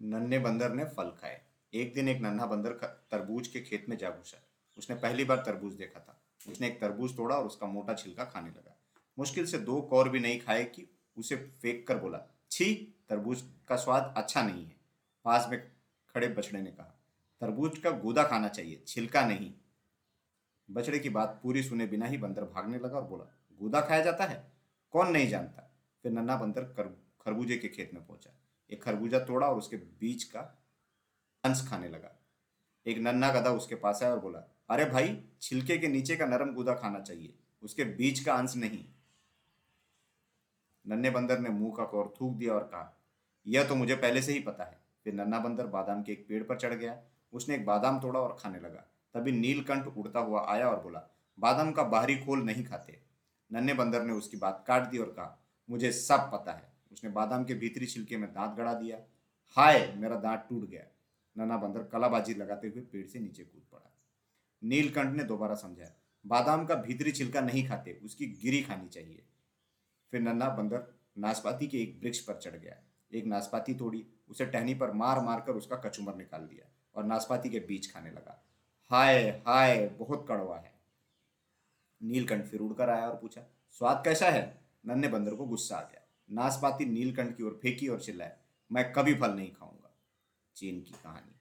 नन्हे बंदर ने फल खाए। एक दिन एक नन्हा बंदर तरबूज के खेत में जा घुसा उसने पहली बार तरबूज देखा था। उसने एक तरबूज तोड़ा और उसका मोटा छिलका खाने लगा। मुश्किल से दो कौर भी नहीं खाए कि उसे फेंक कर बोला, छी, तरबूज का स्वाद अच्छा नहीं है। पास में खड़े बछड़े ने कहा, तरबूज का गोदा खाना चाहिए, छिलका नहीं। बछड़े की बात पूरी सुने बिना ही बंदर भागने लगा और बोला, गोदा खाया जाता है? कौन नहीं जानता? फिर नन्हा बंदर खरबूजे के खेत में पहुँचा। एक खरबूजा तोड़ा और उसके बीज का अंश खाने लगा। एक नन्हा गधा उसके पास आया और बोला, अरे भाई, छिलके के नीचे का नरम गूदा खाना चाहिए, उसके बीज का अंश नहीं। नन्हे बंदर ने मुँह का कौर थूक दिया और कहा, यह तो मुझे पहले से ही पता है। फिर नन्हा बंदर बादाम के एक पेड़ पर चढ़ गया। उसने एक बादाम तोड़ा और खाने लगा। तभी नीलकंठ उड़ता हुआ आया और बोला, बादाम का बाहरी खोल नहीं खाते। नन्हे बंदर ने उसकी बात काट दी और कहा, मुझे सब पता है। उसने बादाम के भीतरी छिलके में दांत गड़ा दिया। हाय, मेरा दांत टूट गया। नन्हा बंदर कलाबाजी लगाते हुए पेड़ से नीचे कूद पड़ा। नीलकंठ ने दोबारा समझाया, बादाम का भीतरी छिलका नहीं खाते, उसकी गिरी खानी चाहिए। फिर नन्हा बंदर नाशपाती के एक वृक्ष पर चढ़ गया। एक नाशपाती तोड़ी, उसे टहनी पर मार मार कर उसका कचूमर निकाल दिया और नाशपाती के बीज खाने लगा। हाय हाय, बहुत कड़वा है। नीलकंठ फिर उड़कर आया और पूछा, स्वाद कैसा है? नन्हे बंदर को गुस्सा आ गया। नाशपाती नीलकंठ की ओर फेंकी और चिल्लाया, मैं कभी फल नहीं खाऊँगा। चीन की कहानी।